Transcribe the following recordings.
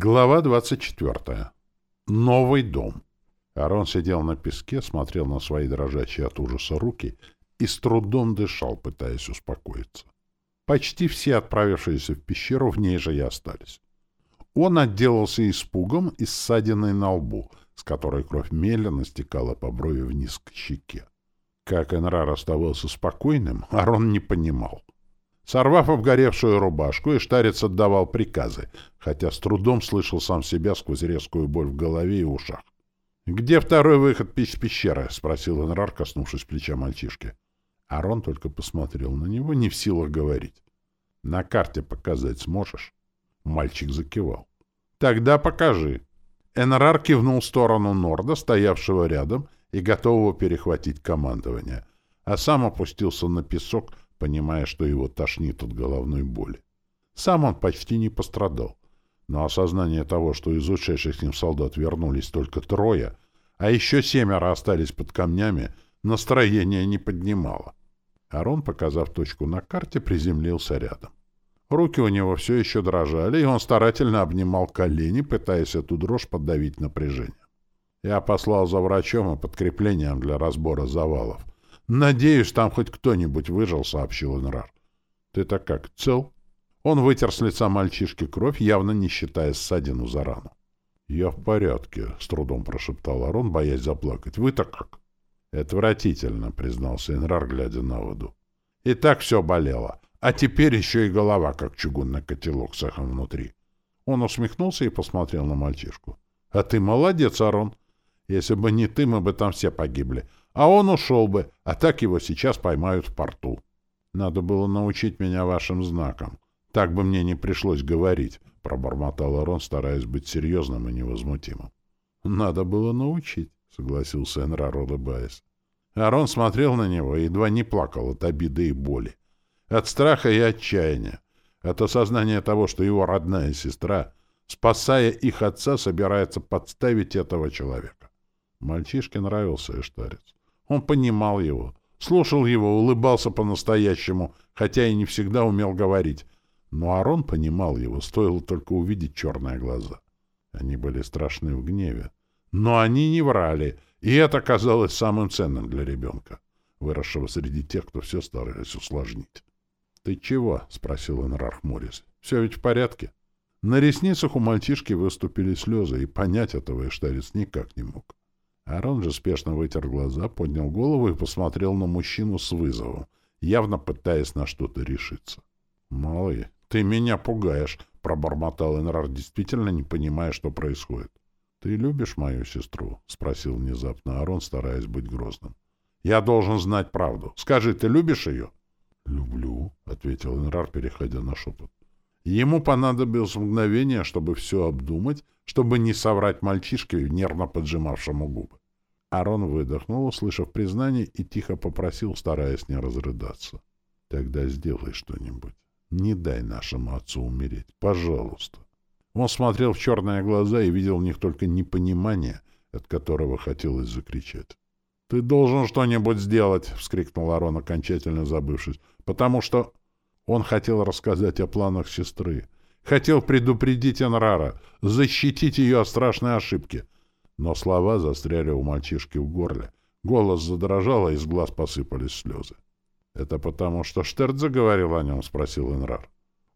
Глава 24. Новый дом. Арон сидел на песке, смотрел на свои дрожащие от ужаса руки и с трудом дышал, пытаясь успокоиться. Почти все отправившиеся в пещеру в ней же и остались. Он отделался испугом и ссадиной на лбу, с которой кровь медленно стекала по брови вниз к щеке. Как Энрар оставался спокойным, Арон не понимал. Сорвав обгоревшую рубашку, Иштарец отдавал приказы, хотя с трудом слышал сам себя сквозь резкую боль в голове и ушах. «Где второй выход из пещеры?» — спросил Энрар, коснувшись плеча мальчишки. Арон только посмотрел на него, не в силах говорить. «На карте показать сможешь?» Мальчик закивал. «Тогда покажи». Энрар кивнул в сторону Норда, стоявшего рядом и готового перехватить командование, а сам опустился на песок, понимая, что его тошнит от головной боли. Сам он почти не пострадал, но осознание того, что из ушедших с ним солдат вернулись только трое, а еще семеро остались под камнями, настроение не поднимало. Арон, показав точку на карте, приземлился рядом. Руки у него все еще дрожали, и он старательно обнимал колени, пытаясь эту дрожь подавить напряжение. Я послал за врачом и подкреплением для разбора завалов — «Надеюсь, там хоть кто-нибудь выжил», — сообщил Энрар. «Ты-то как, цел?» Он вытер с лица мальчишки кровь, явно не считая ссадину за рану. «Я в порядке», — с трудом прошептал Арон, боясь заплакать. «Вы-то как?» «Отвратительно», — признался Энрар, глядя на воду. «И так все болело. А теперь еще и голова, как чугунный котелок с эхом внутри». Он усмехнулся и посмотрел на мальчишку. «А ты молодец, Арон. Если бы не ты, мы бы там все погибли. А он ушел бы, а так его сейчас поймают в порту. Надо было научить меня вашим знакам. Так бы мне не пришлось говорить, — пробормотал Арон, стараясь быть серьезным и невозмутимым. — Надо было научить, — согласился Энрар, улыбаясь. Арон смотрел на него и едва не плакал от обиды и боли. От страха и отчаяния. От осознания того, что его родная сестра, спасая их отца, собирается подставить этого человека. Мальчишке нравился Эштарец. Он понимал его, слушал его, улыбался по-настоящему, хотя и не всегда умел говорить. Но Арон понимал его, стоило только увидеть черные глаза. Они были страшны в гневе. Но они не врали, и это казалось самым ценным для ребенка, выросшего среди тех, кто все старались усложнить. — Ты чего? — спросил Энрар хмурясь. — Все ведь в порядке? На ресницах у мальчишки выступили слезы, и понять этого Эштарец никак не мог. Арон же спешно вытер глаза, поднял голову и посмотрел на мужчину с вызовом, явно пытаясь на что-то решиться. «Малый, ты меня пугаешь», — пробормотал Энрар, действительно не понимая, что происходит. «Ты любишь мою сестру?» — спросил внезапно Арон, стараясь быть грозным. «Я должен знать правду. Скажи, ты любишь ее?» «Люблю», — ответил Энрар, переходя на шепот. Ему понадобилось мгновение, чтобы все обдумать, чтобы не соврать мальчишке, нервно поджимавшему губы. Арон выдохнул, услышав признание, и тихо попросил, стараясь не разрыдаться. — Тогда сделай что-нибудь. Не дай нашему отцу умереть. Пожалуйста. Он смотрел в черные глаза и видел в них только непонимание, от которого хотелось закричать. — Ты должен что-нибудь сделать! — вскрикнул Арон, окончательно забывшись. — Потому что... Он хотел рассказать о планах сестры. Хотел предупредить Энрара, защитить ее от страшной ошибки — но слова застряли у мальчишки в горле. Голос задрожал, а из глаз посыпались слезы. — Это потому, что Штерт заговорил о нем? — спросил Энрар.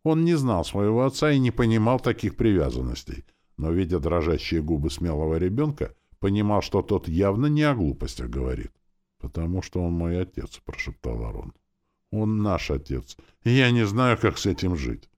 Он не знал своего отца и не понимал таких привязанностей, но, видя дрожащие губы смелого ребенка, понимал, что тот явно не о глупостях говорит. — Потому что он мой отец, — прошептал Арон. — Он наш отец, я не знаю, как с этим жить.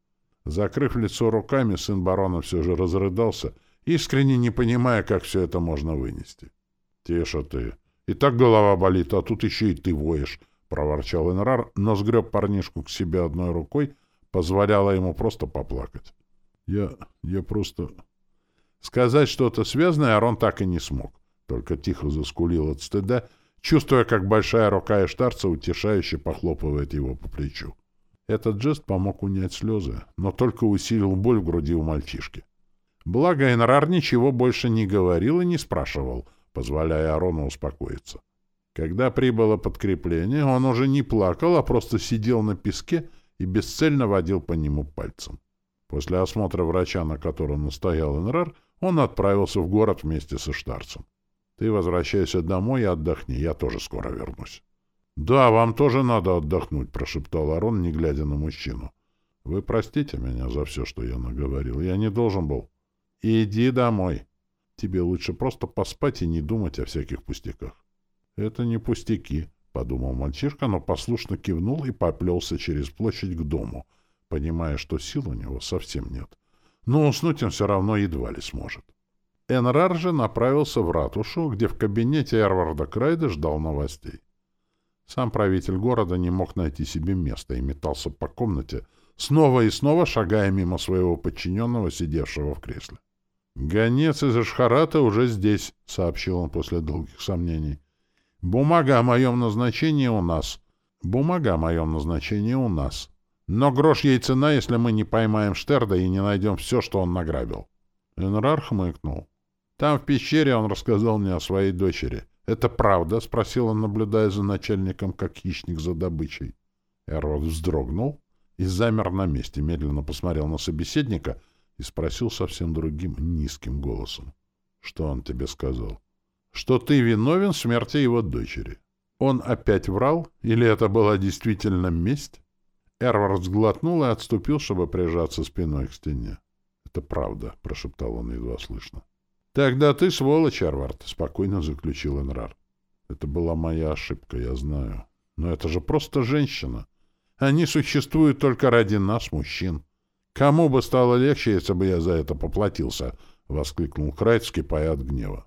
Закрыв лицо руками, сын барона все же разрыдался искренне не понимая, как все это можно вынести. — Тише ты. И так голова болит, а тут еще и ты воешь, — проворчал Энрар, но сгреб парнишку к себе одной рукой, позволяла ему просто поплакать. — Я... я просто... Сказать что-то связанное Арон так и не смог, только тихо заскулил от стыда, чувствуя, как большая рука Эштарца утешающе похлопывает его по плечу. Этот жест помог унять слезы, но только усилил боль в груди у мальчишки. Благо, Энрар ничего больше не говорил и не спрашивал, позволяя Арону успокоиться. Когда прибыло подкрепление, он уже не плакал, а просто сидел на песке и бесцельно водил по нему пальцем. После осмотра врача, на котором настоял Энрар, он отправился в город вместе со Штарцем. Ты возвращайся домой и отдохни, я тоже скоро вернусь. — Да, вам тоже надо отдохнуть, — прошептал Арон, не глядя на мужчину. — Вы простите меня за все, что я наговорил. Я не должен был. — Иди домой. Тебе лучше просто поспать и не думать о всяких пустяках. — Это не пустяки, — подумал мальчишка, но послушно кивнул и поплелся через площадь к дому, понимая, что сил у него совсем нет. Но уснуть он все равно едва ли сможет. Энрар же направился в ратушу, где в кабинете Эрварда Крайда ждал новостей. Сам правитель города не мог найти себе места и метался по комнате, снова и снова шагая мимо своего подчиненного, сидевшего в кресле. «Гонец из Ашхарата уже здесь», — сообщил он после долгих сомнений. «Бумага о моем назначении у нас. Бумага о моем назначении у нас. Но грош ей цена, если мы не поймаем Штерда и не найдем все, что он награбил». Энрар хмыкнул. Там, в пещере, он рассказал мне о своей дочери. «Это правда?» — спросил он, наблюдая за начальником, как хищник за добычей. Эрвард вздрогнул и замер на месте, медленно посмотрел на собеседника и спросил совсем другим, низким голосом. «Что он тебе сказал?» «Что ты виновен в смерти его дочери». Он опять врал? Или это была действительно месть? Эрвард сглотнул и отступил, чтобы прижаться спиной к стене. «Это правда», — прошептал он едва слышно. «Тогда ты сволочь, Арвард», — спокойно заключил Энрар. «Это была моя ошибка, я знаю. Но это же просто женщина. Они существуют только ради нас, мужчин. Кому бы стало легче, если бы я за это поплатился?» — воскликнул Крайт, скипая от гнева.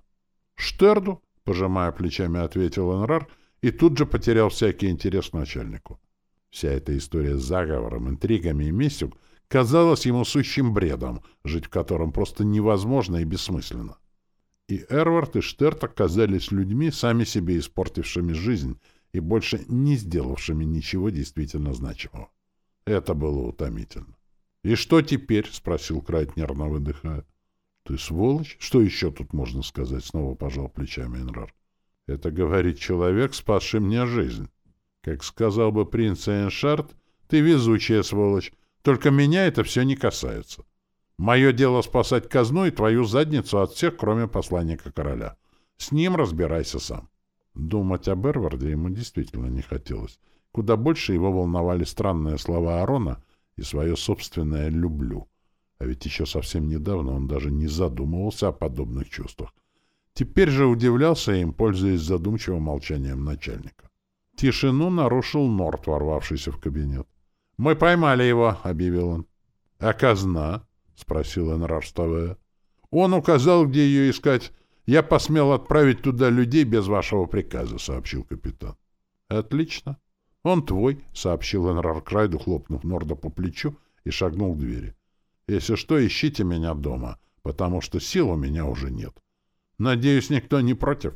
«Штерду», — пожимая плечами, ответил Энрар, и тут же потерял всякий интерес к начальнику. Вся эта история с заговором, интригами и местью — казалось ему сущим бредом, жить в котором просто невозможно и бессмысленно. И Эрвард и Штерт оказались людьми, сами себе испортившими жизнь и больше не сделавшими ничего действительно значимого. Это было утомительно. «И что теперь?» — спросил Крайт, нервно выдыхая. «Ты сволочь? Что еще тут можно сказать?» — снова пожал плечами Энрар. «Это говорит человек, спасший мне жизнь. Как сказал бы принц Эйншард, ты везучая сволочь, только меня это все не касается. Мое дело спасать казну и твою задницу от всех, кроме посланника короля. С ним разбирайся сам. Думать об Эрварде ему действительно не хотелось. Куда больше его волновали странные слова Арона и свое собственное «люблю». А ведь еще совсем недавно он даже не задумывался о подобных чувствах. Теперь же удивлялся им, пользуясь задумчивым молчанием начальника. Тишину нарушил Норт, ворвавшийся в кабинет. «Мы поймали его», — объявил он. «А казна?» — спросил Энрар, вставая. «Он указал, где ее искать. Я посмел отправить туда людей без вашего приказа», — сообщил капитан. «Отлично. Он твой», — сообщил Энрар Крайду, хлопнув Норда по плечу и шагнул к двери. «Если что, ищите меня дома, потому что сил у меня уже нет. Надеюсь, никто не против».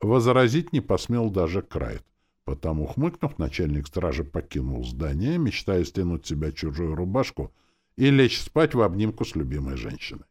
Возразить не посмел даже Крайд. Потому, хмыкнув, начальник стражи покинул здание, мечтая стянуть себя чужую рубашку и лечь спать в обнимку с любимой женщиной.